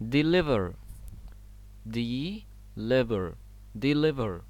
deliver. Deliver. deliver